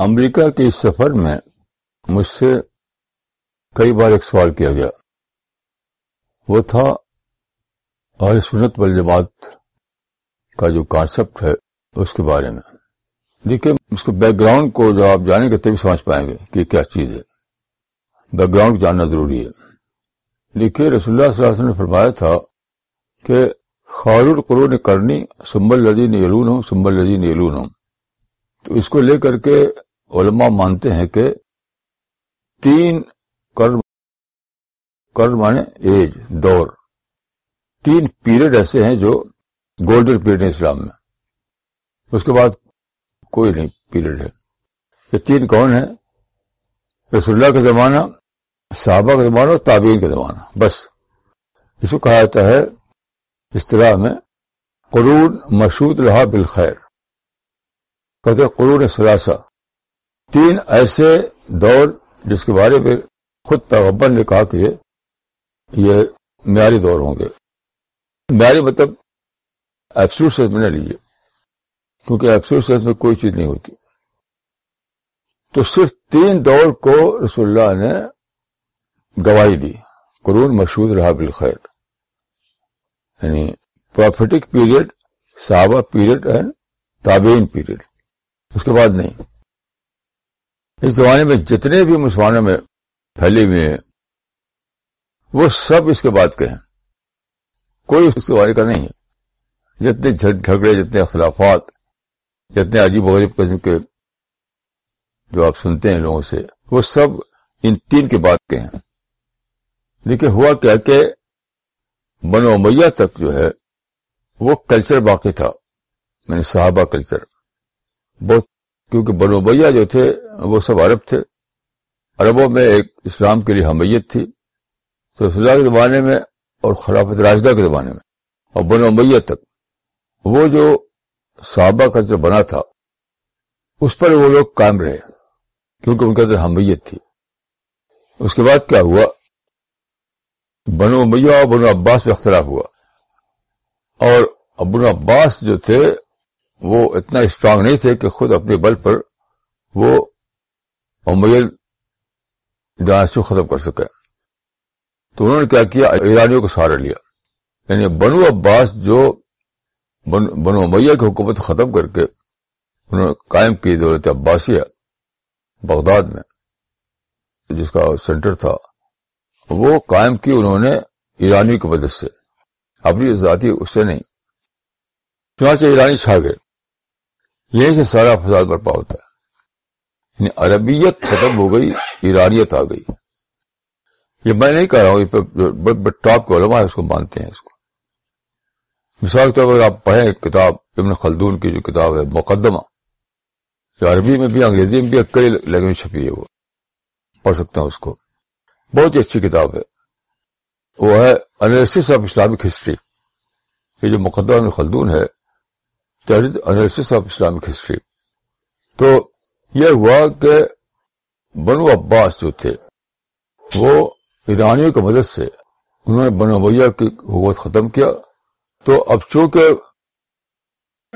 امریکہ کے اس سفر میں مجھ سے کئی بار ایک سوال کیا گیا۔ وہ تھا اور سنت وال جماعت کا جو کانسیپٹ ہے، اس کے بارے میں۔ دیکھیے، اس کے بیک گراؤنڈ کو جو آپ جانیں گے تبھی سمجھ پائیں گے کہ کیا چیز ہے۔ بیک گراؤنڈ جاننا ضروری ہے۔ دیکھیے، رسول اللہ صلی اللہ علیہ وسلم نے فرمایا تھا کہ خار القرون کرنی سمبل لذی نیلون ہوں سمبل لذی نیلون ہوں تو اس کو لے کر کے علماء مانتے ہیں کہ تین کر مانے ایج، دور۔ تین پیریڈ ایسے ہیں جو گولڈن پیریڈ ہے اسلام میں۔ اس کے بعد کوئی نہیں پیریڈ ہے۔ یہ تین کون ہیں؟ رسول اللہ کا زمانہ، صحابہ کا زمانہ اور تابعین کا زمانہ۔ بس۔ اس کو کہا جاتا ہے اصطلاح میں قرون مشہور رہا بالخیر۔ کہتے قرون سلاسا تین ایسے دور جس کے بارے میں خود پیغبر نے کہا کہ یہ معیاری دور ہوں گے۔ معیاری مطلب ایپسوٹ سیز میں نہ لیجیے، کیونکہ ایپسوٹ سیز میں کوئی چیز نہیں ہوتی۔ تو صرف تین دور کو رسول اللہ نے گواہی دی، قرون مشہور رہا بالخیر۔ یعنی پروفیٹک پیریڈ صحابہ پیریڈ اینڈ تابعین پیریڈ اس کے بعد نہیں۔ اس زمانے میں جتنے بھی مسلمانوں میں پھیلے ہوئے ہیں، وہ سب اس کے بعد کے ہیں۔ کوئی اس کے بارے کا نہیں ہے۔ جتنے جھگڑے، جتنے اختلافات، جتنے عجیب غریب قسم کے جو آپ سنتے ہیں لوگوں سے، وہ سب ان تین کے بعد کے ہیں۔ دیکھیے، ہوا کیا کہ بنو میاں تک جو ہے، وہ کلچر باقی تھا۔ میں نے صحابہ کلچر بہت کیونکہ بنو بیا جو تھے، وہ سب عرب تھے۔ عربوں میں ایک اسلام کے لیے حمیت تھی۔ تو اللہ کے زمانے میں اور خلافت راجدہ کے زمانے میں۔ اور بنو میت تک۔ وہ جو صحابہ کا جو بنا تھا، اس پر وہ لوگ قائم رہے۔ کیونکہ ان کے اندر حمیت تھی۔ اس کے بعد کیا ہوا؟ بنو میاں اور بنو عباس میں اختلاف ہوا۔ اور ابن عباس جو تھے وہ اتنا اسٹرانگ نہیں تھے کہ خود اپنے بل پر وہ امیل ڈانس کو ختم کر سکے۔ تو انہوں نے کیا کیا؟ ایرانیوں کو سہارا لیا۔ یعنی بنو عباس جو بنو میاں کی حکومت ختم کر کے انہوں نے قائم کی دولت عباسیہ بغداد میں، جس کا سینٹر تھا، وہ قائم کی انہوں نے ایرانی کی مدد سے۔ اپنی ذاتی اس سے نہیں۔ چنانچہ ایرانی چھا گئے۔ یہیں سے سارا فساد برپا ہوتا ہے یعنی عربیت ختم ہو گئی، ایرانیت آ گئی۔ یہ میں نہیں کہہ رہا ہوں ٹاپ کے علماء اس کو مانتے ہیں، اس کو۔ مثال کے طور پر آپ پڑھیں کتاب، ابن خلدون کی جو کتاب ہے، مقدمہ۔ جو عربی میں بھی، انگریزی میں بھی کئی لینگویج چھپی ہے وہ۔ پڑھ سکتا ہوں اس کو۔ بہت ہی اچھی کتاب ہے۔ وہ ہے انالیس آف اسلامک ہسٹری یہ جو مقدمہ ابن خلدون ہے انالیس آف اسلامک ہسٹری۔ تو یہ ہوا کہ بنو عباس جو تھے، وہ ایرانیوں کی مدد سے انہوں نے بنو بھیا کی حکومت ختم کیا۔ تو اب چونکہ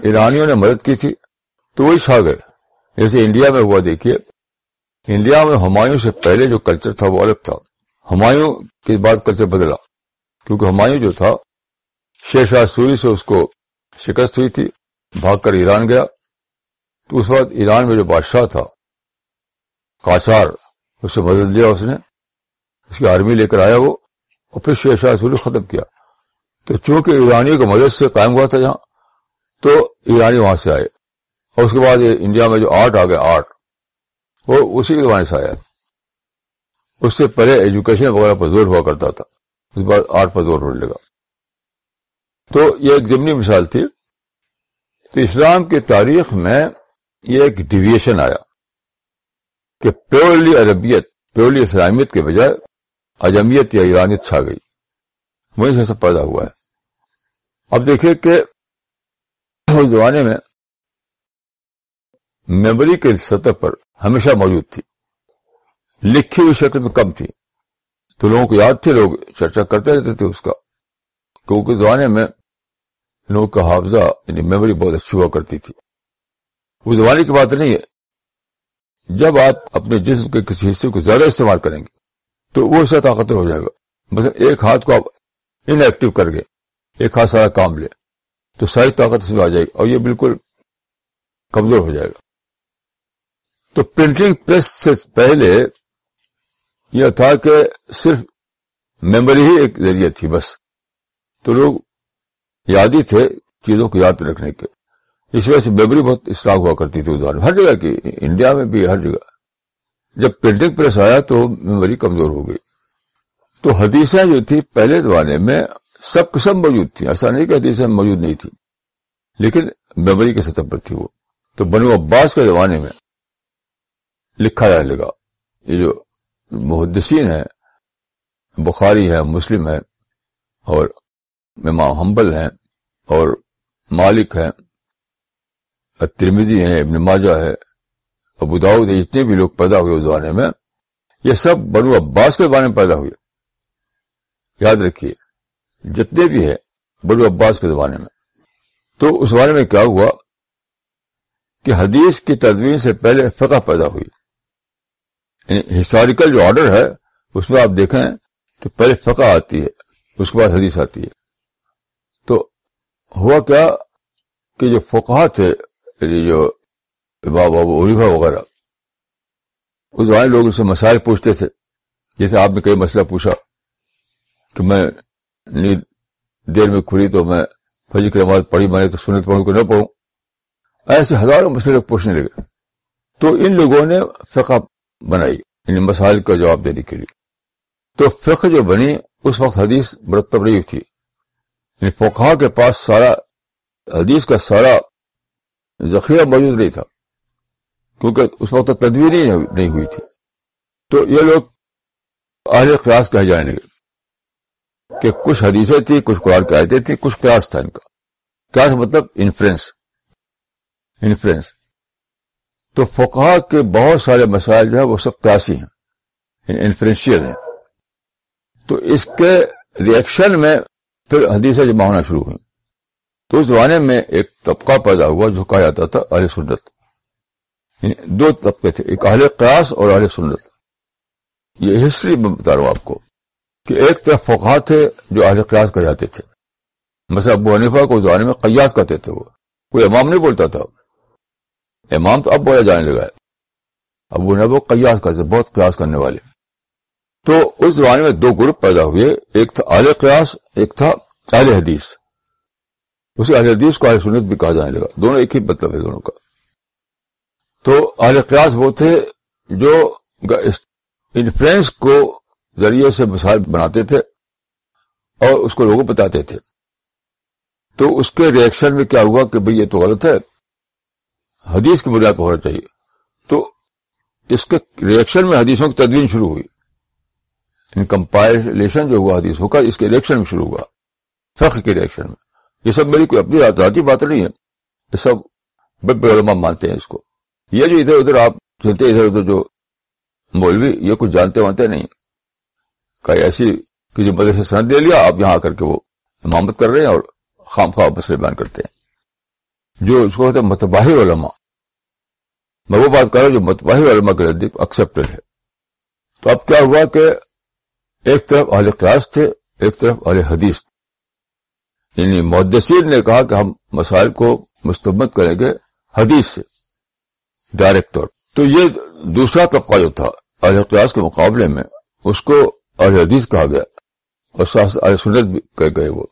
ایرانیوں نے مدد کی تھی، تو وہی چھا گئے۔ جیسے انڈیا میں ہوا، دیکھیے۔ انڈیا میں ہمایوں سے پہلے جو کلچر تھا، وہ الگ تھا۔ ہمایوں کے بعد کلچر بدلا۔ کیونکہ ہمایوں جو تھا شیر شاہ سوری سے اس کو شکست ہوئی تھی۔ بھاگ کر ایران گیا تو اس وقت ایران میں جو بادشاہ تھا کاچار اسے بدل دیا اس نے، اس کی آرمی لے کر آیا وہ، اور پھر شیر شاہ سوری ختم کیا۔ تو چونکہ ایرانیوں کی مدد سے قائم ہوا تھا جہاں تو ایرانی وہاں سے آئے۔ اور اس کے بعد انڈیا میں جو آرٹ آ گیا، آرٹ، وہ اسی کے زمانے سے آیا۔ اس سے پہلے ایجوکیشن وغیرہ پر زور ہوا کرتا تھا۔ اس کے بعد آرٹ پر زور ہونے لگا۔ تو یہ ایک ضمنی مثال تھی۔ تو اسلام کی تاریخ میں یہ ایک ڈیویشن آیا کہ پیورلی عربیت پیورلی اسلامیت کے بجائے اجمیت یا ایرانیت چھا گئی۔ وہیں سے سب پیدا ہوا ہے۔ اب دیکھیں کہ اس زمانے میں میموری کے سطح پر ہمیشہ موجود تھی۔ لکھی ہوئی شکل میں کم تھی۔ تو لوگوں کو یاد تھے، لوگ چرچا کرتے رہتے تھے اس کا۔ کیونکہ زمانے میں لوگوں کا حافظہ یعنی میموری بہت اچھی ہوا کرتی تھی۔ وہ زمانے کی بات نہیں ہے۔ جب آپ اپنے جسم کے کسی حصے کو زیادہ استعمال کریں گے، تو وہ حصہ طاقتور ہو جائے گا۔ بس ایک ہاتھ کو آپ ان ایکٹیو کر گئے، ایک ہاتھ سارا کام لے، تو ساری طاقت اس میں آ جائے گی اور یہ بالکل کمزور ہو جائے گا۔ تو پرنٹنگ پریس سے پہلے یہ تھا کہ صرف میموری ہی ایک ذریعہ تھی بس۔ تو لوگ یادی تھے چیزوں کو یاد رکھنے کے۔ اس وجہ سے میموری بہت اسٹرانگ ہوا کرتی تھی اس ہر جگہ کی، انڈیا میں بھی، ہر جگہ۔ جب پرنٹنگ پریس آیا تو میموری کمزور ہو گئی۔ تو حدیثیں جو تھی پہلے زمانے میں سب قسم موجود تھی ایسا نہیں کہ حدیثیں موجود نہیں تھی لیکن میموری کے سطح پر تھی وہ۔ تو بنو عباس کے زمانے میں لکھا جانے لگا، یہ جو محدثین ہیں، بخاری ہے مسلم ہے اور امام حنبل ہیں اور مالک ہیں ترمیدی ہیں ابن ماجہ ہے، ابو داؤد ہے جتنے بھی لوگ پیدا ہوئے اس زمانے میں، یہ سب بنو عباس کے زمانے میں پیدا ہوئے۔ یاد رکھیے، جتنے بھی ہیں بنو عباس کے زمانے میں۔ تو اس زمانے میں کیا ہوا؟ کہ حدیث کی تدوین سے پہلے فقہ پیدا ہوئی۔ یعنی ہسٹوریکل جو آرڈر ہے، اس میں آپ دیکھیں تو پہلے فقہ آتی ہے، اس کے بعد حدیث آتی ہے۔ ہوا کیا کہ جو فقہ تھے یعنی جو بابا علیفا وغیرہ، اس زمانے لوگ اسے مسائل پوچھتے تھے۔ جیسے آپ نے کئی مسئلہ پوچھا کہ میں نیند دیر میں کھلی تو میں فجر کی نماز پڑھی، میں نے تو سنت پڑھوں کہ نہ پڑھوں؟ ایسے ہزاروں مسئلے لوگ پوچھنے لگے۔ تو ان لوگوں نے فقہ بنائی ان مسائل کا جواب دینے کے لیے۔ تو فقہ جو بنی، اس وقت حدیث مرتب نہیں تھی۔ یعنی فقہ کے پاس سارا حدیث کا سارا ذخیرہ موجود نہیں تھا، کیونکہ اس وقت تدویر نہیں ہوئی تھی۔ تو یہ لوگ اہل قیاس کہے جانے لگے کہ کچھ حدیثیں تھی کچھ قرآن کی آیتیں تھی کچھ قیاس تھا ان کا۔ قیاس مطلب انفرنس انفرنس تو فقہ کے بہت سارے مسائل جو ہے وہ سب قیاسی ہیں یعنی انفرینشیل ہیں۔ تو اس کے ریئیکشن میں پھر حدیثیں جمع ہونا شروع ہوئی۔ تو اس زمانے میں ایک طبقہ پیدا ہوا جو کہا جاتا تھا اہل سنت۔ یعنی دو طبقے تھے، ایک اہل قیاس اور اہل سنت۔ یہ ہسٹری میں بتا رہا ہوں آپ کو کہ ایک طرف فقہ تھے جو اہل قیاس کہ جاتے تھے۔ مثلا ابو حنیفہ کو زمانے میں قیاس کہتے تھے وہ۔ کوئی امام نہیں بولتا تھا۔ امام تو اب بولا جانے لگا ہے۔ ابو حنیفہ قیاس کہتے بہت قیاس کرنے والے۔ تو اس زمانے میں دو گروپ پیدا ہوئے، ایک تھا اہل قیاس، ایک تھا اہل حدیث۔ اسے اہل حدیث کو اہل سنت بھی کہا جانے لگا۔ دونوں ایک ہی مطلب ہے دونوں کا۔ تو اہل قیاس وہ تھے جو انفلوئنس کو ذریعے سے مسائل بناتے تھے اور اس کو لوگوں بتاتے تھے۔ تو اس کے ریئیکشن میں کیا ہوا کہ بھئی یہ تو غلط ہے؟ حدیث کی بنیاد پر ہونا چاہیے۔ تو اس کے ریئیکشن میں حدیثوں کی تدوین شروع ہوئی۔ یعنی کمپائلیشن جو ہوا حدیثوں کا، اس کے ریئیکشن میں شروع ہوا۔ فخر کے ریئیکشن میں۔ یہ سب میری کوئی اپنی ذاتی بات نہیں ہے یہ سب بڑے علماء مانتے ہیں اس کو۔ یہ جو ادھر ادھر آپ سنتے ادھر ادھر جو مولوی، یہ کچھ جانتے وانتے نہیں۔ کہ ایسی کہ جو مدرسے سند دے لیا، آپ یہاں آ کر کے وہ امامت کر رہے ہیں اور خام خواہ مسئلے بیان کرتے ہیں۔ جو اس کو کہتے ہیں متباہی علماء۔ میں وہ بات کر رہا ہوں جو متباہی علماء کے نزدیک ایکسپٹڈ ہے۔ تو اب کیا ہوا کہ ایک طرف اہل قیاس تھے، ایک طرف اہل حدیث یعنی محدثین نے کہا کہ ہم مسائل کو مستمت کریں گے حدیث سے، ڈائریکٹ طور۔ تو یہ دوسرا طبقہ جو تھا، اہل قیاس کے مقابلے میں، اس کو اہل حدیث کہا گیا۔ اور ساتھ اہل سنت بھی کہے گئے وہ۔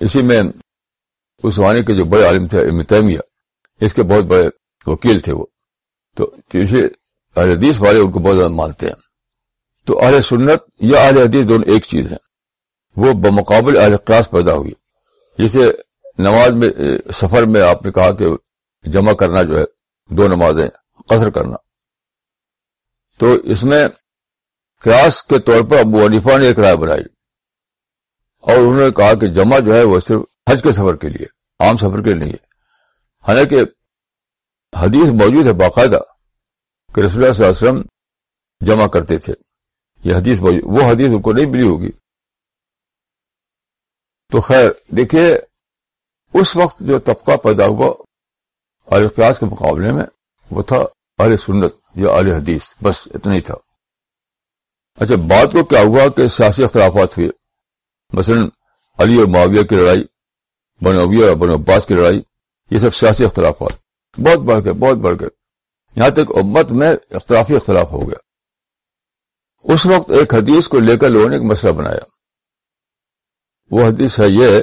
اسی میں اس زمانے کے جو بڑے عالم تھے تیمیہ، اس کے بہت بڑے وکیل تھے وہ۔ تو اہل حدیث والے ان کو بہت زیادہ مانتے ہیں۔ تو اہل سنت یا اہل حدیث دونوں ایک چیز ہے وہ بمقابل اہل قیاس پیدا ہوئی۔ جسے نماز میں سفر میں آپ نے کہا کہ جمع کرنا جو ہے، دو نمازیں، قصر کرنا۔ تو اس میں قیاس کے طور پر ابو عنیفا نے ایک رائے بنائی۔ اور انہوں نے کہا کہ جمع جو ہے، وہ صرف حج کے سفر کے لیے، عام سفر کے لیے نہیں ہے۔ حالانکہ حدیث موجود ہے باقاعدہ کہ رسول اللہ صلی اللہ علیہ وسلم جمع کرتے تھے۔ یہ حدیث موجود وہ حدیث ان کو نہیں ملی ہوگی۔ تو خیر، دیکھیے، اس وقت جو طبقہ پیدا ہوا اور قیاس کے مقابلے میں، وہ تھا اہل سنت یا اہل حدیث، بس اتنا ہی تھا۔ اچھا بات کو کیا ہوا کہ سیاسی اختلافات ہوئے۔ مثلا علی اور معاویہ کی لڑائی بنویہ اور بن عباس کی لڑائی، یہ سب سیاسی اختلافات۔ بہت بڑھ گئے، بہت بڑھ گئے۔ یہاں تک امت میں اختلافی اختلاف ہو گیا۔ اس وقت ایک حدیث کو لے کر لوگوں نے ایک مسئلہ بنایا۔ وہ حدیث ہے یہ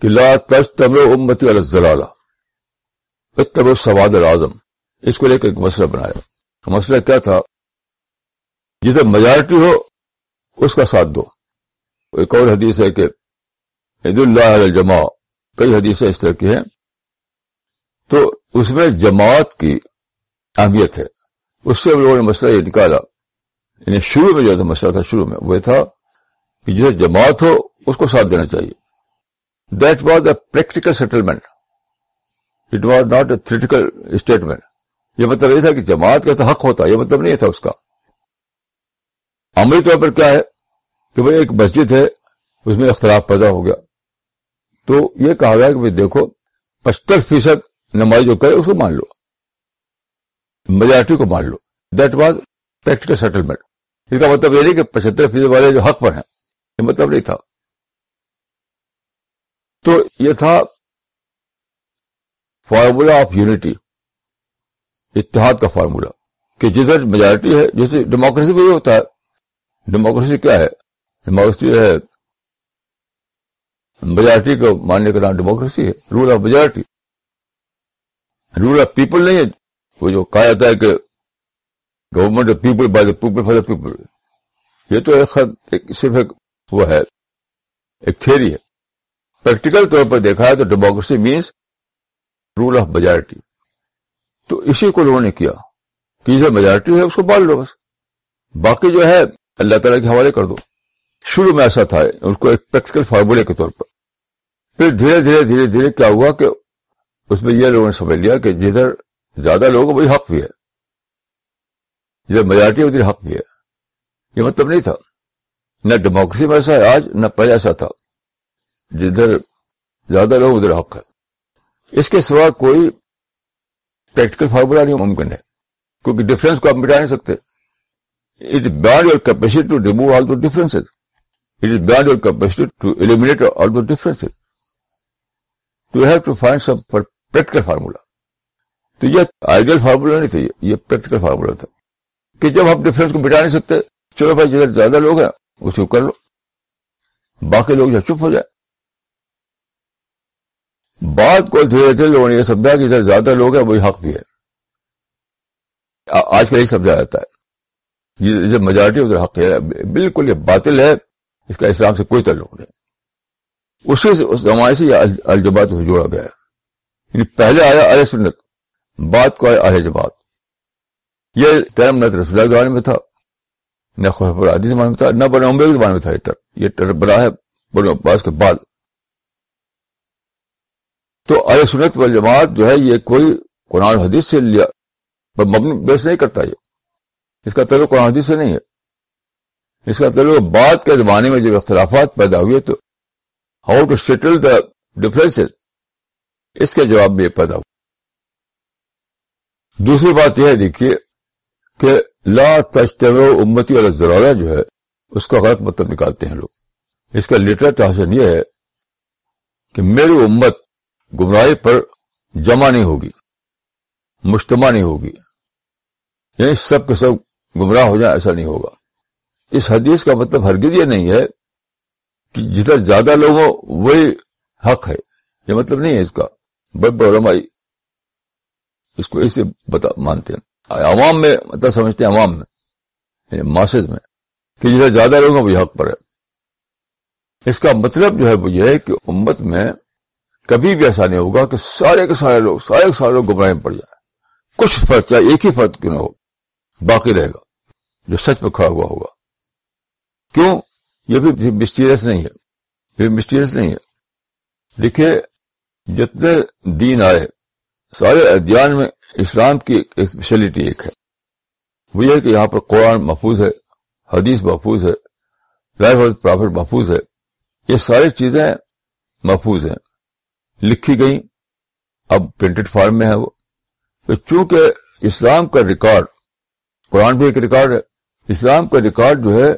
کہ لا تج تمر امتی الزلالہ تب سواد العظم۔ اس کو لے کر ایک مسئلہ بنایا۔ مسئلہ کیا تھا؟ جسے میجارٹی ہو، اس کا ساتھ دو۔ ایک اور حدیث ہے کہ عید اللہ الجماع، کئی حدیثیں اس طرح کی ہیں۔ تو اس میں جماعت کی اہمیت ہے۔ اس سے لوگوں نے مسئلہ یہ نکالا۔ یعنی شروع میں جو تھا مسئلہ تھا، شروع میں۔ وہ تھا کہ جسے جماعت ہو، اس کو ساتھ دینا چاہیے۔ That was a practical settlement it was not a theoretical statement یہ مطلب یہ تھا کہ جماعت کا تو حق ہوتا، یہ مطلب نہیں تھا اس کا۔ عملی طور پر کیا ہے کہ بھائی ایک مسجد ہے، اس میں اختلاف پیدا ہو گیا۔ تو یہ کہا گیا کہ دیکھو، پچہتر فیصد نماز جو کرے، اس کو مان لو۔ میجارٹی کو مان لو۔ دیٹ واز پریکٹیکل سیٹلمنٹ اس کا مطلب یہ نہیں کہ پچہتر فیصد والے جو حق پر ہیں، یہ مطلب نہیں تھا۔ تو یہ تھا فارمولا آف یونٹی اتحاد کا فارمولا کہ جدھر میجارٹی ہے، جیسے ڈیموکریسی بھی ہوتا ہے ڈیموکریسی کیا ہے؟ ڈیموکریسی ہے میجارٹی کو ماننے کا نام ڈیموکریسی ہے rule of majority rule of people نہیں ہے، وہ جو کہا جاتا ہے کہ government of people by the people for the people یہ تو ایک خط ایک صرف ایک وہ ہے، ایک تھیری ہے۔ پریکٹیکل طور پر دیکھا ہے تو democracy means rule of majority تو اسی کو لوگوں نے کیا۔ کہ جو میجارٹی ہے، اس کو بال لو بس۔ باقی جو ہے، اللہ تعالیٰ کے حوالے کر دو۔ شروع میں ایسا تھا اس کو ایک پریکٹیکل فارمولے کے طور پر۔ پھر دھیرے دھیرے دھیرے دھیرے کیا ہوا کہ اس میں یہ لوگوں نے سمجھ لیا کہ جدھر زیادہ لوگ وہی حق بھی ہے۔ جدھر میجارٹی ادھر حق بھی ہے۔ یہ مطلب نہیں تھا۔ نہ ڈیموکریسی میں ایسا ہے آج، نہ پہلے ایسا تھا۔ جدھر زیادہ لوگ ادھر حق ہے۔ اس کے سوا کوئی پریکٹیکل فارمولا نہیں ممکن ہے۔ کیونکہ ڈفرینس کو آپ مٹا نہیں سکتے۔ It is beyond your capacity to remove all the difference it is beyond your capacity to eliminate all the difference to have to find some practical formula تو یہ آئیڈیل فارمولا نہیں تھا، یہ پریکٹیکل فارمولا تھا۔ کہ جب ہم difference کو مٹا نہیں سکتے، چلو بھائی، جدھر زیادہ لوگ ہیں، اس کو کر لو۔ باقی لوگ جو چپ ہو جائے بات کو دھیرے دھیرے لوگوں نے یہ سمجھا کہ ادھر زیادہ لوگ ہیں، وہی حق بھی ہے۔ آج کل یہی سمجھا جاتا ہے۔ جب میجارٹی ادھر حق ہے۔ بالکل یہ باطل ہے۔ اس کا اسلام سے کوئی تعلق نہیں۔ اسی سے، اس زمانے سے الجبات کو جوڑا گیا یعنی پہلے آیا اہل سنت بات کو آیا اہل جماعت۔ یہ ٹرم نہ رسول اللہ زمانے میں تھا نہ خرف العادی زمانے میں تھا نہ بن عمبے کے زمانے میں تھا یہ ٹرم یہ ٹرم بنا ہے بن عباس کے بعد تو اہل سنت وال جماعت جو ہے، یہ کوئی قرآن حدیث سے لیا پر مبنی بیس نہیں کرتا یہ. اس کا تعلق قرآن حدیث سے نہیں ہے. اس کا تعلق بعد کے زمانے میں جب اختلافات پیدا ہوئے تو how to settle the difference اس کے جواب میں یہ پیدا ہوا. دوسری بات یہ ہے، دیکھیے کہ لا تجتم امتی والا جو ہے، اس کا غلط مطلب نکالتے ہیں لوگ۔ اس کا لٹر ٹرانسلیشن یہ ہے کہ میری امت گمراہی پر جمع نہیں ہوگی، مجتمع نہیں ہوگی۔ یعنی سب کے سب گمراہ ہو جائیں، ایسا نہیں ہوگا۔ اس حدیث کا مطلب ہرگز یہ نہیں ہے کہ جتنا زیادہ لوگ ہو وہی حق ہے۔ یہ مطلب نہیں ہے اس کا۔ بڑے علمائی اس کو ایسے بتا مانتے ہیں۔ عوام میں مطلب سمجھتے ہیں عوام میں یعنی ماسد میں، کہ جتنا زیادہ لوگ ہیں وہی حق پر ہے اس کا مطلب جو ہے وہ یہ ہے کہ امت میں کبھی بھی ایسا نہیں ہوگا کہ سارے کے سارے لوگ، سارے کے سارے لوگ گمراہ میں پڑ جائیں۔ کچھ فرق چاہے، ایک ہی فرق کیوں نہ ہو، باقی رہے گا، جو سچ میں کھڑا ہوا ہوگا۔ کیوں؟ یہ بھی مسٹیریس نہیں ہے۔ یہ مسٹیریس نہیں ہے۔ دیکھیے، جتنے دین آئے، سارے ادیان میں اسلام کی اسپیشلٹی ایک ہے۔ وہ یہ کہ یہاں پر قرآن محفوظ ہے، حدیث محفوظ ہے لائف آف پرافٹ محفوظ ہے۔ یہ ساری چیزیں محفوظ ہیں۔ لکھی گئی اب پرنٹڈ فارم میں ہے وہ۔ تو چونکہ اسلام کا ریکارڈ قرآن بھی ایک ریکارڈ ہے، اسلام کا ریکارڈ جو ہے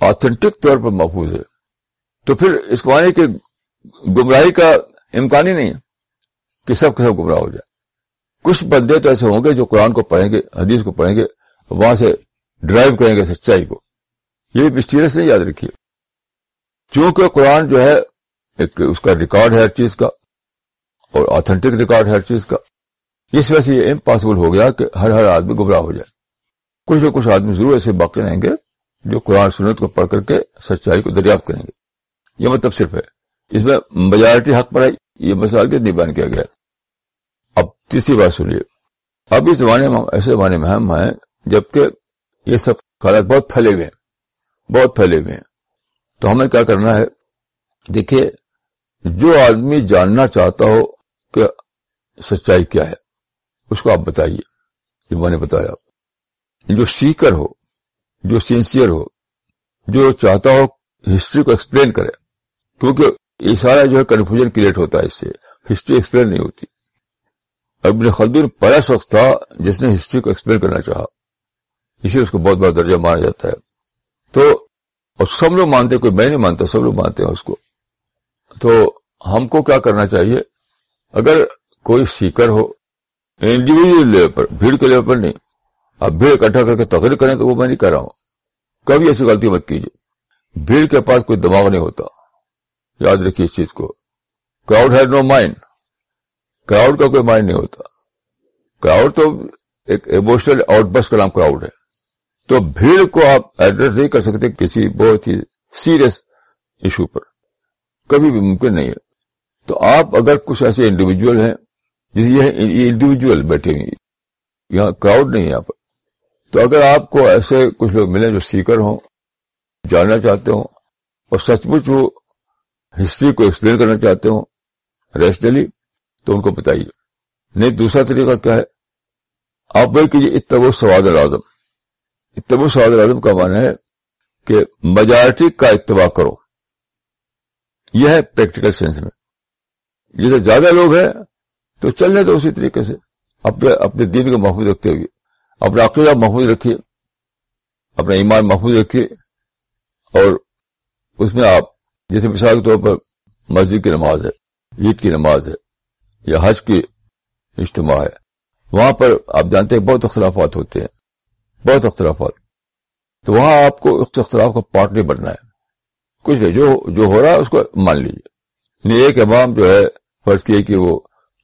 آتھینٹک طور پر محفوظ ہے۔ تو پھر اس معنی کے گمراہی کا امکان ہی نہیں ہے کہ سب کے سب گمراہ ہو جائے۔ کچھ بندے تو ایسے ہوں گے جو قرآن کو پڑھیں گے، حدیث کو پڑھیں گے، وہاں سے ڈرائیو کریں گے سچائی کو۔ یہ مسٹیریس نہیں یاد رکھیے۔ چونکہ قرآن جو ہے، ایک اس کا ریکارڈ ہے ہر چیز کا، اور آتھینٹک ریکارڈ ہے ہر چیز کا۔ اس وجہ سے یہ امپاسبل ہو گیا کہ ہر ہر آدمی گمراہ ہو جائے۔ کچھ نہ کچھ آدمی ضرور ایسے باقی رہیں گے جو قرآن سنت کو پڑھ کر کے سچائی کو دریافت کریں گے۔ یہ مطلب صرف ہے۔ اس میں میجارٹی حق پر آئی، یہ مسئلہ کے نہیں بیان کیا گیا۔ تیسری بات سنیے۔ اب اس زمانے میں ایسے زمانے میں ہم ہیں جبکہ یہ سب حالات بہت پھیلے ہوئے ہیں۔ بہت پھیلے ہوئے ہیں۔ تو ہمیں کیا کرنا ہے؟ دیکھیے، جو آدمی جاننا چاہتا ہو کہ سچائی کیا ہے، اس کو آپ بتائیے۔ جو میں نے بتایا۔ جو سیکر ہو، جو سینسیئر ہو، جو چاہتا ہو ہسٹری کو ایکسپلین کرے، کیونکہ یہ سارا جو ہے کنفیوژن کریٹ ہوتا ہے اس سے۔ ہسٹری ایکسپلین نہیں ہوتی۔ ابن خلدون پہلا شخص تھا جس نے ہسٹری کو ایکسپلین کرنا چاہا۔ اسی اس کو بہت بڑا درجہ مانا جاتا ہے۔ تو اور سب لوگ مانتے، کوئی میں نہیں مانتا، سب لوگ مانتے ہیں اس کو۔ تو ہم کو کیا کرنا چاہیے؟ اگر کوئی سیکر ہو انڈیویجل لیول پر، بھیڑ کے لیول پر نہیں۔ آپ بھیڑ اکٹھا کر کے تقریر کریں تو وہ میں نہیں کر رہا ہوں۔ کبھی ایسی غلطی مت کیجیے۔ بھیڑ کے پاس کوئی دماغ نہیں ہوتا۔ یاد رکھیے اس چیز کو۔ Crowd has no mind crowd کا کوئی مائنڈ نہیں ہوتا۔ کراؤڈ تو ایک ایموشنل آؤٹ بس کا نام کراؤڈ ہے۔ تو بھیڑ کو آپ ایڈریس نہیں کر سکتے کسی بہت ہی سیریس ایشو پر۔ کبھی بھی ممکن نہیں ہے۔ تو آپ اگر کچھ ایسے انڈیویجل ہیں، جس یہ انڈیویجل بیٹھے ہوئے یہاں کراؤڈ نہیں ہے یہاں پر۔ تو اگر آپ کو ایسے کچھ لوگ ملیں جو سیکر ہوں، جاننا چاہتے ہوں، اور سچ مچ وہ ہسٹری کو ایکسپلین کرنا چاہتے ہوں ریشنلی تو ان کو بتائیے۔ نہیں، دوسرا طریقہ کیا ہے؟ آپ وہی کیجیے اتبو سواد العظم اتبو سواد العظم کا معنی ہے کہ میجارٹی کا اتباع کرو۔ یہ ہے پریکٹیکل سینس میں۔ جیسے زیادہ لوگ ہیں تو چلنے دو اسی طریقے سے۔ اپنے اپنے دین کو محفوظ رکھتے ہوئے۔ اپنا عقیدہ محفوظ رکھیے۔ اپنا ایمان محفوظ رکھیے۔ اور اس میں آپ، جیسے مثال کے طور پر مسجد کی نماز ہے، عید کی نماز ہے۔ یا حج کی اجتماع ہے۔ وہاں پر آپ جانتے ہیں بہت اختلافات ہوتے ہیں۔ بہت اختلافات۔ تو وہاں آپ کو اس اختلاف کا پارٹ نہیں بننا ہے۔ کچھ نہیں جو جو ہو رہا ہے اس کو مان لیجیے یعنی ایک امام جو ہے، فرض کیے کہ وہ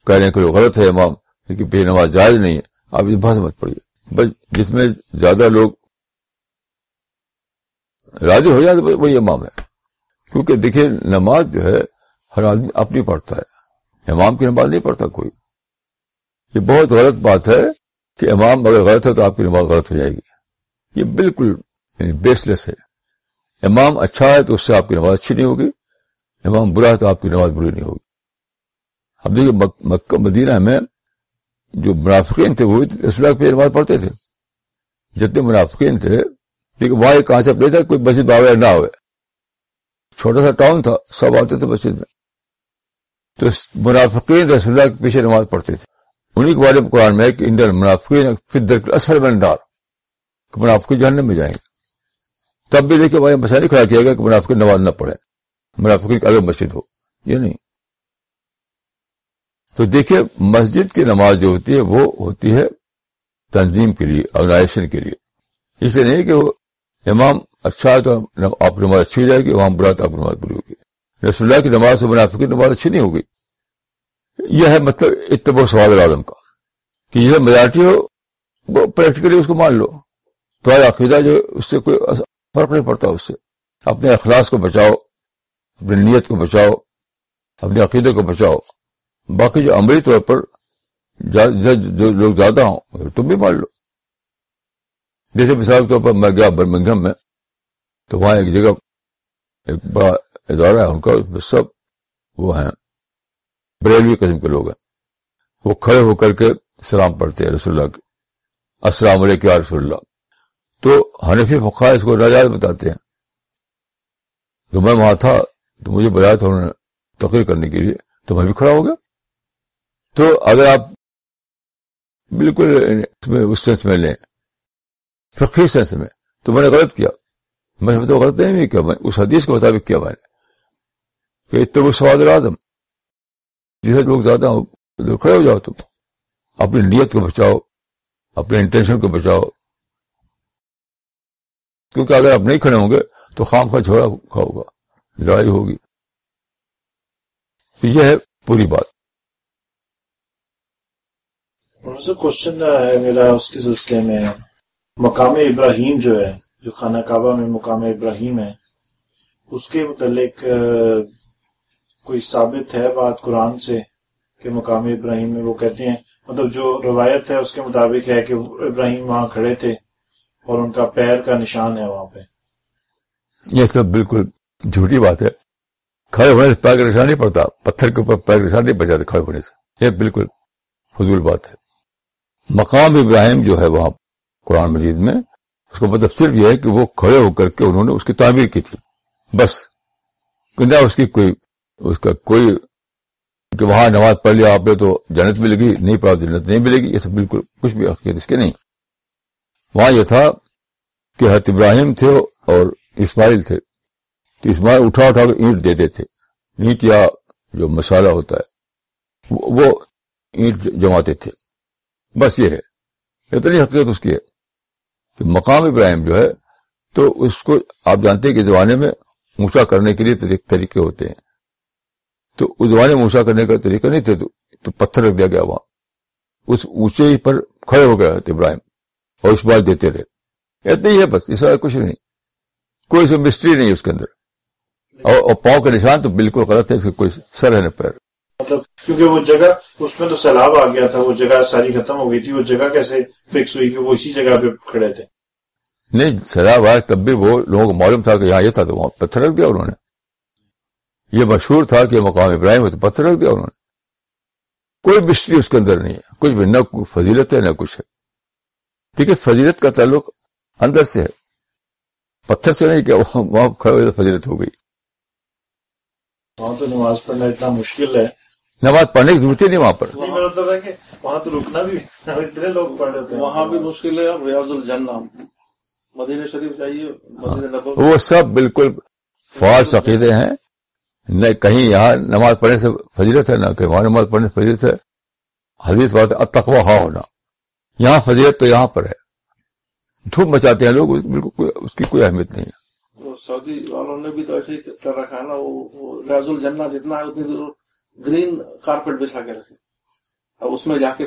کہنے کے غلط ہے امام کہ بے نماز جائز نہیں ہے۔ آپ اس بات مت پڑیے بس جس میں زیادہ لوگ راضی ہو جائے وہی امام ہے۔ کیونکہ دیکھیے، نماز جو ہے، ہر آدمی اپنی پڑھتا ہے۔ امام کی نماز نہیں پڑھتا کوئی۔ یہ بہت غلط بات ہے کہ امام اگر غلط ہے تو آپ کی نماز غلط ہو جائے گی۔ یہ بالکل یعنی بیس لیس ہے۔ امام اچھا ہے تو اس سے آپ کی نماز اچھی نہیں ہوگی۔ امام برا ہے تو آپ کی نماز بری نہیں ہوگی۔ اب دیکھیے مکہ، مدینہ میں جو منافقین تھے وہ رسول پہ نماز پڑھتے تھے۔ جتنے منافقین تھے، دیکھیے وہاں ایک کانسپٹ نہیں تھا کوئی مسجد باوے نہ ہوئے چھوٹا سا ٹاؤن تھا، سب آتے تھے مسجد میں۔ تو منافقین رسول اللہ کے پیچھے نماز پڑھتے تھے۔ انہیں کے بارے میں قرآن میں کہ انڈین منافقین فدر اثر میں ڈار منافق جاننے میں جائیں گے۔ تب بھی دیکھیے بھائی مسئلہ نہیں کھڑا کیا گیا کہ منافق نماز نہ پڑھے منافق کی الگ مسجد ہو، یہ نہیں۔ تو دیکھیے مسجد کی نماز جو ہوتی ہے وہ ہوتی ہے تنظیم کے لیے، آرگنائزیشن کے لیے۔ اس لیے نہیں کہ وہ امام اچھا ہے تو آپ کی نماز اچھی ہو جائے گی، امام برا تو آپ نماز بری ہوگی۔ رسول اللہ کی نماز سے منافق کی نماز اچھی نہیں ہوگی یہ ہے مطلب اتباع سوال اعظم کا کہ یہ میجارٹی ہو، وہ پریکٹیکلی اس کو مان لو۔ تو عقیدہ جو اس سے کوئی فرق نہیں پڑتا، اس سے۔ اپنے اخلاص کو بچاؤ، اپنی نیت کو بچاؤ، اپنے عقیدے کو بچاؤ۔ باقی جو عملی طور پر جو لوگ زیادہ ہوں، تم بھی مان لو۔ جیسے مثال کے طور پر میں گیا برمنگم میں، تو وہاں ایک جگہ، ایک بڑا ادارہ ہے ان کا سب وہ ہیں۔ بریلوی قسم کے لوگ ہیں۔ وہ کھڑے ہو کر کے سلام پڑھتے ہیں رسول اللہ کے۔ السلام علیکم رسول اللہ۔ تو حنفی فقہ اس کو ناجائز بتاتے ہیں۔ تو میں وہاں تھا، تو مجھے بلایا تھا انہوں نے تقریر کرنے کے لیے۔ تو میں بھی کھڑا ہو گیا۔ تو اگر آپ بالکل اس سینس میں لیں فقی سینس میں، تو میں نے غلط کیا۔ میں تو غلط نہیں کیا، میں اس حدیث کے مطابق کیا میں نے۔ کہ اتنے سواد اعظم جسے لوگ زیادہ ہوں کھڑے ہو جاؤ تم۔ اپنی نیت کو بچاؤ، اپنے انٹینشن کو بچاؤ۔ کیونکہ اگر آپ نہیں کھڑے ہوں گے، تو خام خواہ جھوڑا کھا ہوگا، لڑائی ہوگی۔ تو یہ ہے پوری بات۔ کوشچن ہے میرا اس کے سلسلے میں مقام ابراہیم جو ہے، جو خانہ کعبہ میں مقام ابراہیم ہے، اس کے متعلق کوئی ثابت ہے بات قرآن سے کہ مقام ابراہیم میں وہ کہتے ہیں؟ مطلب جو روایت ہے اس کے مطابق ہے کہ ابراہیم وہاں کھڑے تھے اور ان کا پیر کا نشان ہے وہاں پہ۔ یہ سب بالکل جھوٹی بات ہے۔ کھڑے ہونے سے پیر کا نشان نہیں پڑتا، پتھر کے اوپر پیر کا نشان نہیں پڑ جاتا کھڑے ہونے سے۔ یہ بالکل فضول بات ہے۔ مقام ابراہیم جو ہے وہاں قرآن مجید میں، اس کا مطلب صرف یہ ہے کہ وہ کھڑے ہو کر کے انہوں نے اس کی تعمیر کی تھی۔ بس۔ نہ اس کی کوئی اس کا کوئی کہ وہاں نماز پڑھ لیا آپ نے تو جنت ملے گی نہیں پڑھا جنت نہیں ملے گی یہ سب بالکل کچھ بھی حقیقت اس کے نہیں۔ وہاں یہ تھا کہ حت ابراہیم تھے اور اسماعیل تھے۔ تو اسماعیل اٹھا اٹھا کر اینٹ دیتے تھے۔ اینٹ یا جو مسالہ ہوتا ہے، وہ اینٹ جماتے تھے۔ بس یہ ہے۔ اتنی حقیقت اس کی ہے کہ مقام ابراہیم جو ہے، تو اس کو آپ جانتے ہیں کہ زمانے میں اونچا کرنے کے لیے طریقے ہوتے ہیں۔ تو میں اونچا کرنے کا طریقہ نہیں تھے تو پتھر رکھ دیا گیا وہاں۔ اس اونچے پر کھڑے ہو گیا ابراہیم اور اس بات دیتے رہے۔ اتنا ہی ہے بس اس کچھ نہیں۔ کوئی سب مسٹری نہیں اس کے اندر۔ اور پاؤں کا نشان تو بالکل غلط ہے اس کا کوئی سر ہے نا پیر۔ مطلب کیونکہ وہ جگہ اس میں تو سیلاب آ گیا تھا وہ جگہ ساری ختم ہو گئی تھی وہ جگہ کیسے فکس ہوئی کہ وہ اسی جگہ پہ کھڑے تھے؟ نہیں سیلاب آیا تب بھی وہ لوگوں کو معلوم تھا کہ یہاں یہ تھا تو وہاں پتھر رکھ دیا انہوں نے۔ یہ مشہور تھا کہ مقام ابراہیم تو پتھر رکھ دیا انہوں نے۔ کوئی مسٹری اس کے اندر نہیں ہے۔ کچھ بھی نہ فضیلت ہے نہ کچھ ہے۔ ٹھیک ہے فضیلت کا تعلق اندر سے ہے۔ پتھر سے نہیں کہ وہاں کھڑے ہوئے فضیلت ہو گئی۔ وہاں تو نماز پڑھنا اتنا مشکل ہے۔ نماز پڑھنے کی ضرورت ہی نہیں وہاں پر۔ وہاں تو رکنا بھی اتنے لوگ پڑھ رہے تھے وہاں بھی مشکل ہے۔ ریاض الجنہ مدینہ شریف جائیے وہ سب بالکل فالس عقیدے ہیں۔ نہ کہیں یہاں نماز پڑھنے سے فضیلت ہے نہ کہیں وہاں نماز پڑھنے سے فضیلت ہے۔ حدیث بات اتقوا ہا ہونا۔ یہاں فضیلت تو یہاں پر ہے۔ دھوپ مچاتے ہیں لوگ بالکل اس کی کوئی اہمیت نہیں ہے۔ سعودی والوں نے بھی تو ایسے ہی کر رکھا ہے نا وہ ریاض الجنہ جتنا ہے اتنی دور گرین کارپیٹ بچھا کے رکھے۔ اب اس میں جا کے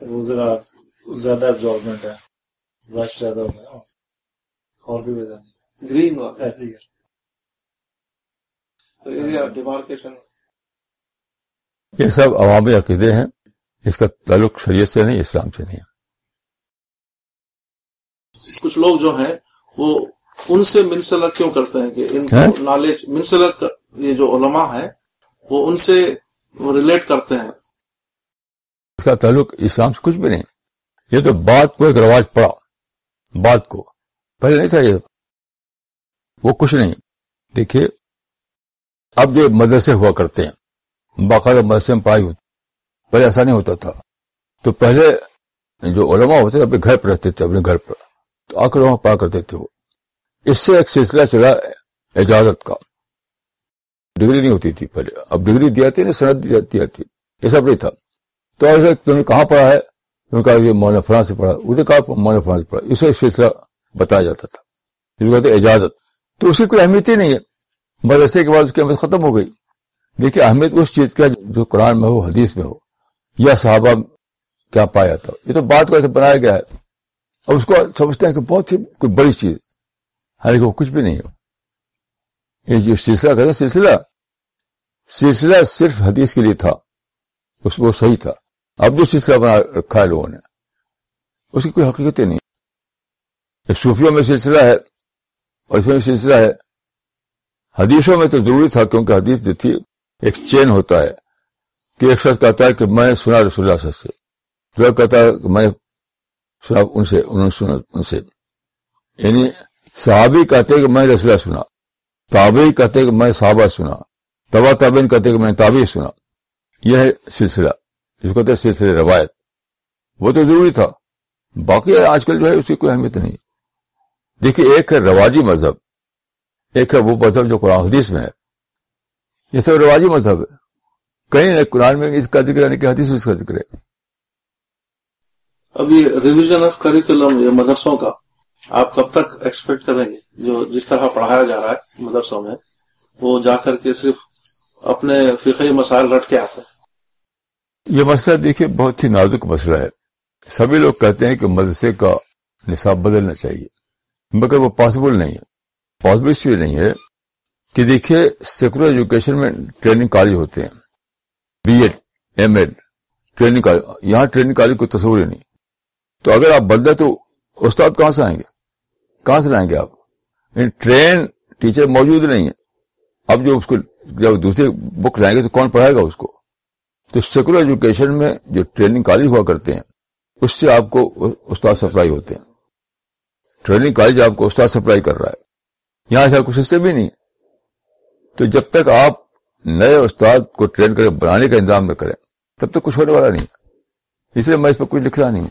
وہ ذرا زیادہ ابزاربمنٹ ہے رش زیادہ ہوتا ہے اور بھی وجہ نہیں۔ گرین ایسے ہی۔ ڈیمارکیشن یہ سب عوامی عقیدے ہیں اس کا تعلق شریعت سے نہیں اسلام سے نہیں کچھ لوگ جو ہیں وہ ان سے منسلک کیوں کرتے ہیں کہ ان کو نالج منسلک یہ جو علماء ہے وہ ان سے ریلیٹ کرتے ہیں۔ اس کا تعلق اسلام سے کچھ بھی نہیں۔ یہ تو بات کو ایک رواج پڑا۔ بات کو۔ پہلے نہیں تھا یہ۔ وہ کچھ نہیں۔ دیکھیے اب جو مدرسے ہوا کرتے ہیں، باقاعدہ مدرسے میں پڑھائی ہوتی، پہلے ایسا نہیں ہوتا تھا۔ تو پہلے جو علماء ہوتے تھے، اپنے گھر پہ رہتے تھے، اپنے گھر پر۔ تو آ کر وہاں پڑھا کرتے تھے وہ۔ اس سے ایک سلسلہ چلا اجازت کا۔ ڈگری نہیں ہوتی تھی پہلے۔ اب ڈگری دیا تھی نا سند دی جاتی یہ سب نہیں تھا۔ تو ایسے تم نے کہاں پڑھا ہے؟ تم نے کہا یہ مولانا فراں سے پڑھا۔ اسے کہا مولانا فراں سے پڑھا۔ اسے سلسلہ بتایا جاتا تھا۔ جس کو کہتے اجازت۔ تو اس کی کوئی اہمیت ہی نہیں ہے۔ مدرسے کے بعد اس کی اہمیت ختم ہو گئی۔ دیکھیے اہمیت اس چیز کا جو قرآن میں ہو، حدیث میں ہو، یا صحابہ کیا پایا تھا۔ یہ تو بات کو ایسے بنایا گیا ہے۔ اب اس کو سمجھتے ہیں کہ بہت ہی کوئی بڑی چیز۔ حالانکہ وہ کچھ بھی نہیں ہو۔ یہ جو سلسلہ کہتے سلسلہ سلسلہ صرف حدیث کے لیے تھا۔ اس وہ صحیح تھا۔ اب جو سلسلہ بنا رکھا ہے لوگوں نے، اس کی کوئی حقیقت نہیں۔ صوفیوں میں سلسلہ ہے اور اس میں سلسلہ ہے۔ حدیثوں میں تو ضروری تھا کیونکہ حدیث جو تھی، ایک چین ہوتا ہے کہ ایک شخص کہتا ہے کہ میں سنا رسول اللہ سے۔ کہتا ہے کہ میں سنا ان سے، انہوں سنا ان سے۔ یعنی صحابی کہتے کہ میں رسول اللہ سنا۔ تابعی کہتے کہ میں صحابہ سنا۔ تبا تابین کہتے کہ میں نے تابعی سنا۔ یہ ہے سلسلہ، جس کو کہتے ہیں سلسلہ روایت۔ وہ تو ضروری تھا۔ باقی آج کل جو ہے، اس کی کوئی اہمیت نہیں۔ دیکھیے، ایک ہے رواجی مذہب۔ ایک ہے وہ مذہب جو قرآن حدیث میں ہے۔ یہ سب رواجی مذہب ہے۔ کہیں نہ قرآن میں اس کا ذکر ہے کہ حدیث میں اس کا ذکر ہے۔ ابھی ریویژن آف کریکولم یا مدرسوں کا۔ آپ کب تک ایکسپیکٹ کریں گے؟ جو جس طرح پڑھایا جا رہا ہے مدرسوں میں وہ جا کر کے صرف اپنے فقہی مسائل رٹ کے آتے ہیں۔ یہ مسئلہ دیکھیے بہت ہی نازک مسئلہ ہے۔ سبھی لوگ کہتے ہیں کہ مدرسے کا نصاب بدلنا چاہیے مگر وہ پاسبل نہیں ہے۔ پاسبل اس لیے نہیں ہے کہ دیکھیے سیکولر ایجوکیشن میں ٹریننگ کالج ہوتے ہیں۔ B Ed M Ed training college یہاں ٹریننگ کالج کو تصور ہی نہیں۔ تو اگر آپ بدلے تو استاد کہاں سے آئیں گے؟ کہاں سے لائیں گے آپ؟ یعنی ٹرین ٹیچر موجود نہیں ہے۔ اب جو اس کو جب دوسرے بک لائیں گے تو کون پڑھائے گا اس کو؟ تو سیکولر ایجوکیشن میں جو ٹریننگ کالج ہوا کرتے ہیں، اس سے آپ کو استاد سپلائی ہوتے ہیں۔ ٹریننگ کالج آپ کو استاد سپلائی کر رہا ہے۔ یہاں سے کچھ حصے بھی نہیں۔ تو جب تک آپ نئے استاد کو ٹرین کر بنانے کا انتظام نہ کریں تب تک کچھ ہونے والا نہیں۔ اس لیے میں اس پر کچھ لکھتا نہیں۔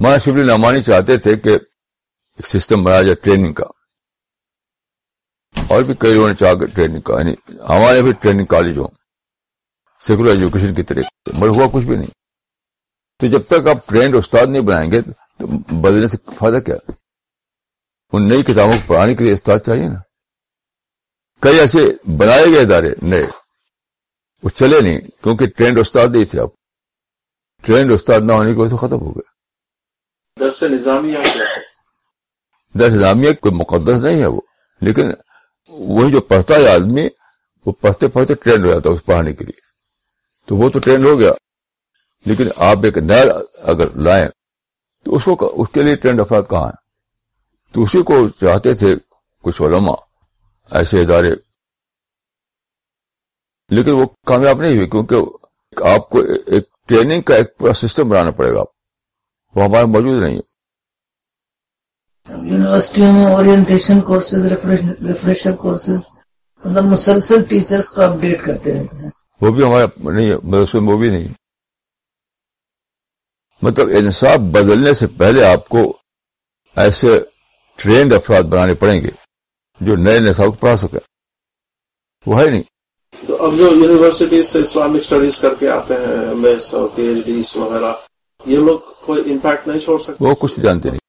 مولانا شبلی نعمانی چاہتے تھے کہ ایک سسٹم بنایا جائے ٹریننگ کا۔ اور بھی کئی لوگوں نے چاہ ٹریننگ کا یعنی ہمارے بھی ٹریننگ کالج ہوں، سیکولر ایجوکیشن کی طرح مگر ہوا کچھ بھی نہیں۔ تو جب تک آپ ٹرینڈ استاد نہیں بنائیں گے، تو بدلنے سے فائدہ کیا؟ ان نئی کتابوں کو پڑھانے کے لیے استاد چاہیے نا۔ کئی ایسے بنائے گئے ادارے نئے وہ چلے نہیں کیونکہ ٹرینڈ استاد نہیں تھے اب۔ ٹرینڈ استاد نہ ہونے کی وجہ سے ختم ہو گئے۔ درس نظامیہ کیا ہے؟ درس نظامیہ کوئی مقدس نہیں ہے وہ لیکن وہی جو پڑھتا ہے آدمی وہ پڑھتے پڑھتے ٹرینڈ ہو جاتا ہے اس پڑھانے کے لیے۔ تو وہ تو ٹرینڈ ہو گیا۔ لیکن آپ ایک نیا اگر لائیں تو اس کو اس کے لیے ٹرینڈ افراد کہاں ہیں؟ تو اسی کو چاہتے تھے کچھ علماء ایسے ادارے۔ لیکن وہ کامیاب نہیں ہوئی کیونکہ آپ کو ایک ٹریننگ کا ایک پورا سسٹم بنانا پڑے گا۔ وہ ہمارے موجود نہیں ہے۔ یونیورسٹیوں میں اورینٹیشن کورسز ریفریشر کورسز مطلب مسلسل ٹیچرز کو اپڈیٹ کرتے رہتے ہیں۔ وہ بھی ہمارا نہیں ہے مدرسے میں وہ بھی نہیں۔ مطلب انصاف بدلنے سے پہلے آپ کو ایسے ٹرینڈ افراد بنانے پڑیں گے جو نئے نصاب کو پڑھا سکے۔ وہ ہے نہیں۔ تو اب جو یونیورسٹیز سے اسلامک اسٹڈیز کر کے آتے ہیں پی ایچ ڈیز وغیرہ یہ لوگ کوئی امپیکٹ نہیں چھوڑ سکتے؟ وہ کچھ جانتے نہیں۔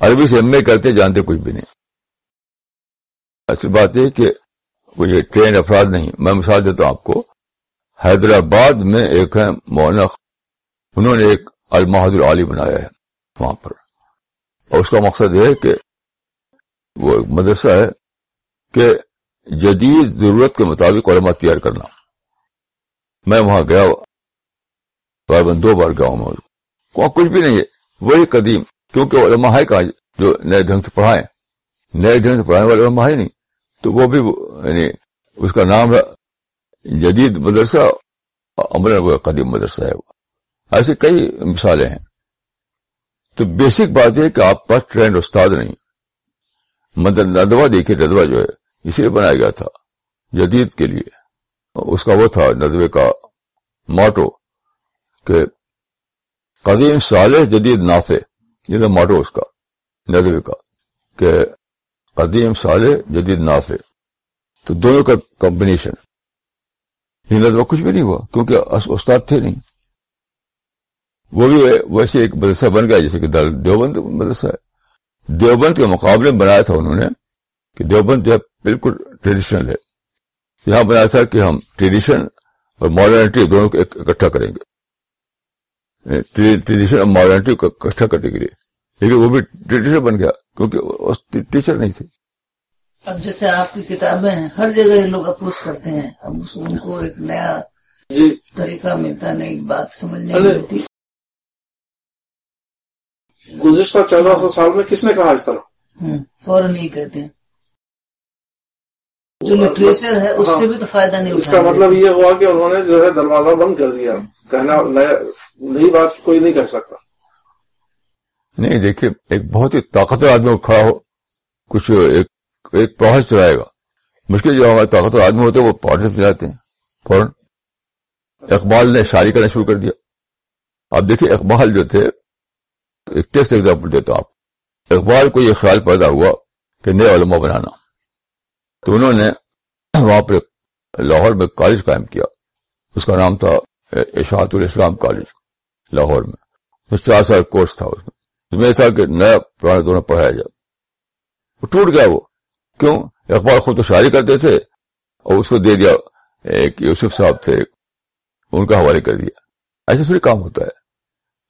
عربی سے ایم اے کرتے جانتے کچھ بھی نہیں۔ اصل بات یہ کہ وہ یہ ٹرین افراد نہیں۔ میں مثال دیتا ہوں آپ کو۔ حیدرآباد میں ایک ہے مونخ انہوں نے ایک المحد العلی بنایا ہے وہاں پر۔ اور اس کا مقصد یہ ہے کہ وہ ایک مدرسہ ہے کہ جدید ضرورت کے مطابق علماء تیار کرنا۔ میں وہاں گیا غالباً دو بار گیا ہوں میں۔ وہاں کچھ بھی نہیں ہے، وہی قدیم، کیونکہ علماء ہے کہاں جو نئے ڈھنگ سے پڑھائیں۔ نئے ڈھنگ سے پڑھانے والے علماء ہے نہیں۔ تو وہ بھی یعنی اس کا نام ہے جدید مدرسہ عمل قدیم مدرسہ ہے وہ۔ ایسی کئی مثالیں ہیں۔ تو بیسک بات یہ کہ آپ پاس ٹرینڈ استاد نہیں۔ مطلب ندوا دیکھیے ندوا جو ہے اسی لیے بنایا گیا تھا، جدید کے لیے۔ اس کا وہ تھا ندوے کا موٹو کہ قدیم صالح جدید نافع، یہ تھا اس کا، ندوے کا، کہ قدیم صالح جدید نافع۔ تو دونوں کا کمبینیشن یہ ندوہ کچھ بھی نہیں ہوا، کیونکہ استاد تھے نہیں۔ وہ بھی ویسے ایک مدرسہ بن گیا، جیسے کہ دیوبند مدرسہ ہے۔ دیوبند کے مقابلے میں بنایا تھا انہوں نے کہ دیوبند جو ہے بالکل ٹریڈیشنل ہے۔ یہاں بنایا تھا کہ ہم ٹریڈیشن اور ماڈرنٹی دونوں کو اکٹھا کریں گے۔ ٹریڈیشن اور ماڈرنٹی کو اکٹھا کرنے کے لیے۔ لیکن وہ بھی ٹریڈیشن بن گیا کیونکہ ٹیچر نہیں تھے اب جیسے آپ کی کتابیں ہیں ہر جگہ یہ لوگ اپروچ کرتے ہیں۔ اب ان کو ایک نیا جی۔ طریقہ ملتا نئی بات سمجھنے ملتی گزشتہ چودہ سو سال میں کس نے کہا اس طرح؟ فوراً نہیں کہتے ہیں۔ جو لٹریچر ہے اس سے بھی تو فائدہ نہیں اس کا مطلب یہ ہوا کہ انہوں نے جو ہے دروازہ بند کر دیا۔ کہنا نئی بات کوئی نہیں کہہ سکتا۔ نہیں دیکھیے ایک بہت ہی طاقتور آدمی کھڑا ہو کچھ ایک ایک پروسیس چلائے گا۔ مشکل جو ہمارے طاقتور آدمی ہوتے ہیں وہ پروسیس چلاتے ہیں۔ فوراً اقبال نے شاعری کرنا شروع کر دیا۔ اب دیکھیے اقبال جو تھے ایک ٹیسٹ ایگزامپل دیتا ہوں۔ آپ اقبال کو یہ خیال پیدا ہوا کہ نئے علماء بنانا۔ تو انہوں نے وہاں پر لاہور میں کالج قائم کیا۔ اس کا نام تھا اشاعت الاسلام کالج، لاہور میں۔ چار سال کورس تھا اس میں۔ اس میں تھا کہ نیا پرانے دونوں پڑھایا جائے۔ وہ ٹوٹ گیا وہ۔ کیوں؟ اخبار خود تو شاعری کرتے تھے اور اس کو دے دیا ایک یوسف صاحب تھے، ان کا حوالے کر دیا۔ ایسے تھوڑی کام ہوتا ہے۔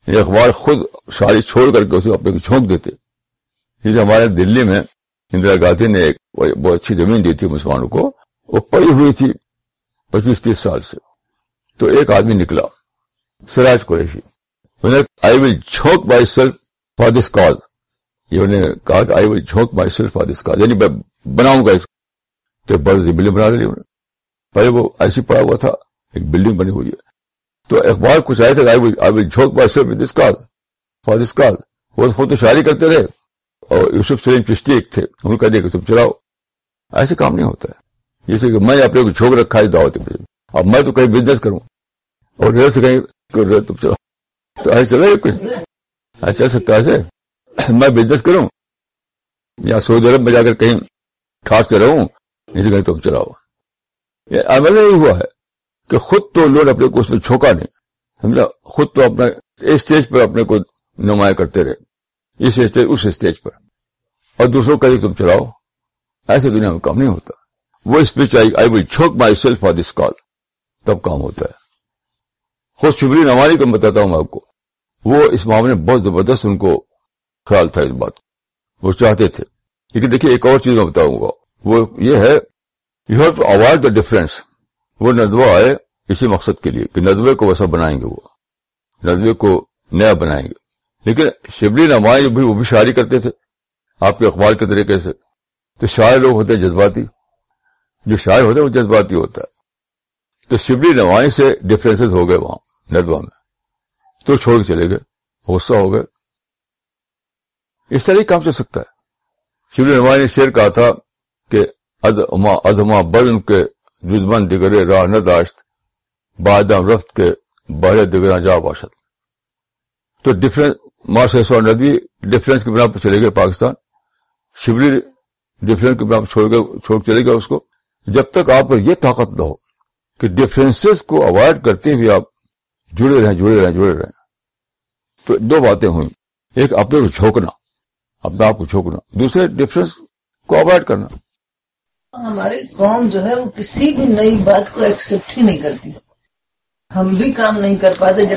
یعنی اخبار خود شاعری چھوڑ کر کے اسے اپنے کو چھونک دیتے۔ جیسے ہمارے دلی میں اندرا گاندھی نے ایک بہت اچھی زمین دی تھی مسلمانوں کو۔ وہ پڑی ہوئی تھی پچیس تیس سال سے۔ تو ایک آدمی نکلا، سراج قریشی۔ آئی ول جھونک myself for this cause یہ انہوں نے کہا کہ آئی ول جھونک myself for this cause یعنی میں بناؤں گا اس کو۔ تو بڑی بلڈنگ بنا لی انہوں نے۔ پہلے وہ ایسی پڑا ہوا تھا، ایک بلڈنگ بنی ہوئی ہے۔ تو اخبار کچھ آئے تھے I will جھونک myself this cause for this cause وہ خود تو شاعری کرتے رہے اور یوسف سلیم چشتی ایک تھے۔ انہوں نے کہا دیا کہ تم چلاؤ۔ ایسے کام نہیں ہوتا ہے۔ جیسے کہ میں اپنے کو جھوک رکھا ہے دعوت اب میں تو کہیں بزنس کروں۔ اور ریل سے کہیں تم چلاؤ۔ تو ایسے چلے کچھ۔ ایسا چل سکتا ہے ایسے میں بزنس کروں۔ یا سعودی عرب میں جا کر کہیں ٹھاٹ سے رہوں۔ اسے کہیں تم چلاؤ۔ یہ عمل نہیں ہوا ہے۔ کہ خود تو لوگ اپنے کو اس میں چھوکا نہیں سمجھا خود تو اپنا اسٹیج پر اپنے کو نمایاں کرتے رہے، اس اسٹیج اس اسٹیج پر۔ اور دوسروں کا تم چلاؤ، ایسے دنیا میں کام نہیں ہوتا۔ وہ اسپیچ آئی آئی ول چھوک مائی سیلف فار دس کال تب کام ہوتا ہے۔ خود شبری نوانی کو بتاتا ہوں میں آپ کو۔ وہ اس معاملے میں بہت زبردست ان کو خیال تھا اس بات وہ چاہتے تھے۔ لیکن دیکھیے ایک اور چیز میں بتاؤں گا۔ وہ یہ ہے you have to avoid the difference وہ ندوہ آئے اسی مقصد کے لیے کہ ندوے کو ویسا بنائیں گے وہ۔ ندوے کو نیا بنائیں گے۔ لیکن شبلی نمائی بھی وہ بھی شاعری کرتے تھے۔ آپ کے اخبار کے طریقے سے۔ تو شاعر لوگ ہوتے جذباتی۔ جو شاعر ہوتے وہ جذباتی ہوتا ہے۔ تو شبلی نمائی سے ڈفرینس ہو گئے وہاں ندوا میں۔ تو چھوڑ کے چلے گئے۔ غصہ ہو گئے۔ اس طرح کام چل سکتا ہے۔ شبلی نمائی نے شیر کہا تھا کہ ادما بدن کے جزمن دگرے راہ نہ داشت بادم رفت کے بڑے دگرا جا باشد۔ تو ڈفرینس مارشل ندوی ڈفرینس کی بنا پر چلے گئے پاکستان۔ شبلی ڈفرینس کی بنا پر چھوڑ چھوڑ چلے گئے اس کو۔ جب تک آپ پر یہ طاقت نہ ہو کہ ڈفرینس کو اوائڈ کرتے ہوئے آپ جڑے رہیں جڑے رہیں جڑے رہیں۔ تو دو باتیں ہوئیں۔ ایک اپنے کو جھونکنا، اپنے آپ کو جھونکنا۔ دوسرے ڈفرینس کو اوائڈ کرنا۔ ہماری قوم جو ہے وہ کسی بھی نئی بات کو ایکسپٹ ہی نہیں کرتی۔ ہم بھی کام نہیں کر پاتے، جب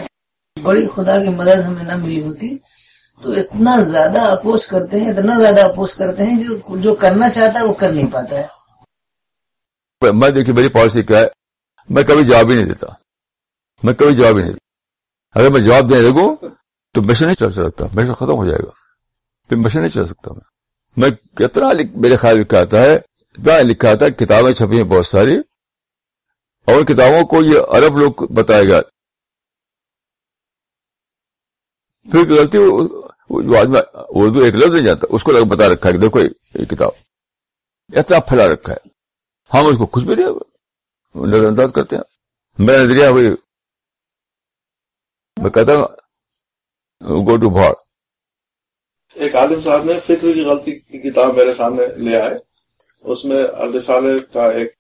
بڑی خدا کی مدد ہمیں نہ ملی ہوتی، تو اتنا زیادہ اپوز کرتے ہیں، اتنا زیادہ اپوز کرتے ہیں کہ جو کرنا چاہتا ہے وہ کر نہیں پاتا ہے۔ میں دیکھیے، میری پالیسی کیا ہے؟ میں کبھی جواب ہی نہیں دیتا۔ میں کبھی جواب ہی نہیں دیتا۔ اگر میں جواب دینے لگوں تو مشن نہیں چل سکتا۔ مشن ختم ہو جائے گا۔ پھر مشن نہیں چل سکتا میں۔ میں کتنا میرے خیال لکھا آتا ہے اتنا لکھا آتا ہے کتابیں چھپی ہیں بہت ساری۔ اور کتابوں کو یہ عرب لوگ بتائے گا پھر غلطی جو آدمی اردو ایک لفظ نہیں جاتا اس کو لگ بتا رکھا ہے کہ دیکھو یہ کتاب۔ اتنا پھیلا رکھا ہے۔ ہم اس کو کچھ بھی نہیں نظر انداز کرتے ہیں۔ میرا نظریہ وہی میں کہتا ہوں گو ٹو بھاڑ ایک عالم صاحب نے فکر کی غلطی کی کتاب میرے سامنے لے آئے۔ اس میں الرسالے کا ایک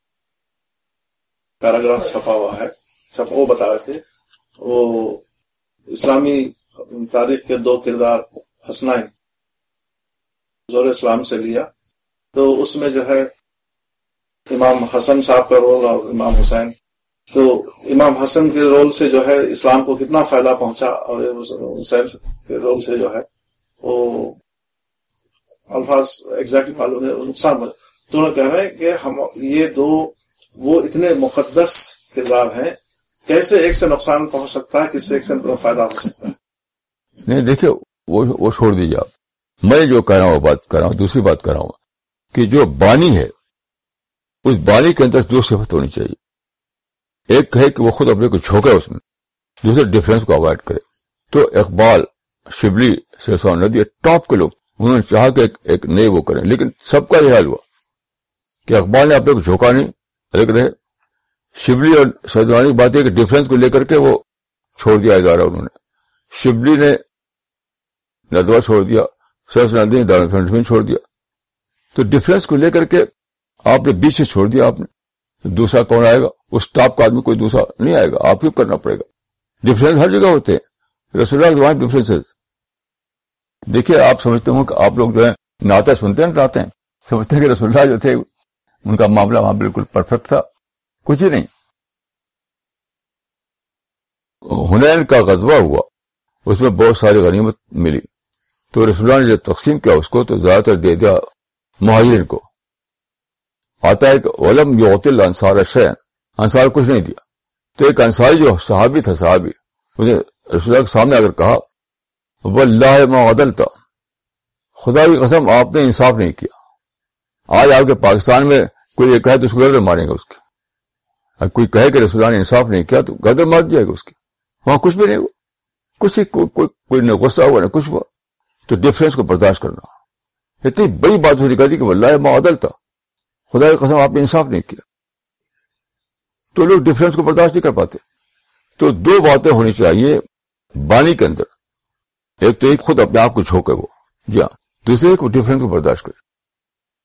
پیراگراف چھپا ہوا ہے، چھپا، وہ بتا رہے تھے۔ وہ اسلامی تاریخ کے دو کردار حسنائن زور اسلام سے لیا۔ تو اس میں جو ہے امام حسن صاحب کا رول اور امام حسین۔ تو امام حسن کے رول سے جو ہے اسلام کو کتنا فائدہ پہنچا اور حسین کے رول سے جو ہے وہ الفاظ ایگزیکٹلی معلوم ہے، نقصان دونوں کہہ رہے ہیں کہ ہم یہ دو وہ اتنے مقدس کردار ہیں، کیسے ایک سے نقصان پہنچ سکتا ہے، کس سے ایک سے فائدہ ہو سکتا ہے؟ نہیں، دیکھیے، وہ چھوڑ دیجیے آپ۔ میں جو کہہ رہا ہوں بات کر رہا ہوں، دوسری بات کر رہا ہوں کہ جو بانی ہے، اس بانی کے اندر دو صفت ہونی چاہیے۔ ایک ہے کہ وہ خود اپنے کو جھوکے اس میں، دوسرے ڈفرینس کو اوائڈ کرے۔ تو اقبال، شبلی سرسو ندی ٹاپ کے لوگ، انہوں نے چاہا کہ ایک نئے وہ کریں، لیکن سب کا یہ حال ہوا۔ کہ اقبال نے اپنے کو جھوکا نہیں لیکن رہے شبلی اور سردوانی بات ہے کہ ڈفرینس کو لے کر کے وہ چھوڑ دیا ادارہ انہوں نے۔ شبلی نے ندوا چھوڑ دیا، سرس ندی نے چھوڑ دیا۔ تو ڈفرینس کو لے کر کے آپ نے بیچ سے چھوڑ دیا آپ نے۔ دوسرا کون آئے گا؟ اس ٹاپ کا آدمی کوئی دوسرا نہیں آئے گا، آپ ہی کرنا پڑے گا؟ ڈفرینس ہر جگہ ہوتے ہیں۔ رسول اللہ ڈفرینس دیکھیے، آپ سمجھتے ہوں کہ آپ لوگ جو ہے ناطے سنتے ہیں ناطے ہیں سمجھتے ہیں کہ رسول اللہ جو تھے ان کا معاملہ وہاں بالکل پرفیکٹ تھا۔ کچھ ہی نہیں۔ ہنین کا غذبہ ہوا۔ اس میں بہت ساری غنیمت ملی۔ تو رسول اللہ نے جب تقسیم کیا اس کو، تو زیادہ تر دے دیا مہاجرین کو۔ آتا ہے کہ علم یوت انصار شین انصار کچھ نہیں دیا۔ تو ایک انصاری جو صحابی تھا، صحابی رسول اللہ کے سامنے اگر کہا، واللہ ما عدلتا خدا کی قسم، آپ نے انصاف نہیں کیا۔ آج آپ کے پاکستان میں کوئی یہ کہے تو اس کو گردر ماریں گے اس کے کوئی کہے کہ رسول نے انصاف نہیں کیا تو گردر مار دیا گا اس کی۔ وہاں کچھ بھی نہیں ہوا۔ کچھ ہی کوئی کوئی, کوئی نہ غصہ ہوا نہ کچھ ہوا۔ تو ڈفرینس کو برداشت کرنا۔ اتنی بڑی بات ہو نکال دی کہ واللہ ما عدلتا خدا کی قسم آپ نے انصاف نہیں کیا۔ تو لوگ ڈفرینس کو برداشت نہیں کر پاتے۔ تو دو باتیں ہونی چاہیے بانی کے اندر۔ ایک تو ایک خود اپنے آپ کو جھوکے وہ۔ جی ہاں۔ دوسرے کو ڈفرینس کو برداشت کرے۔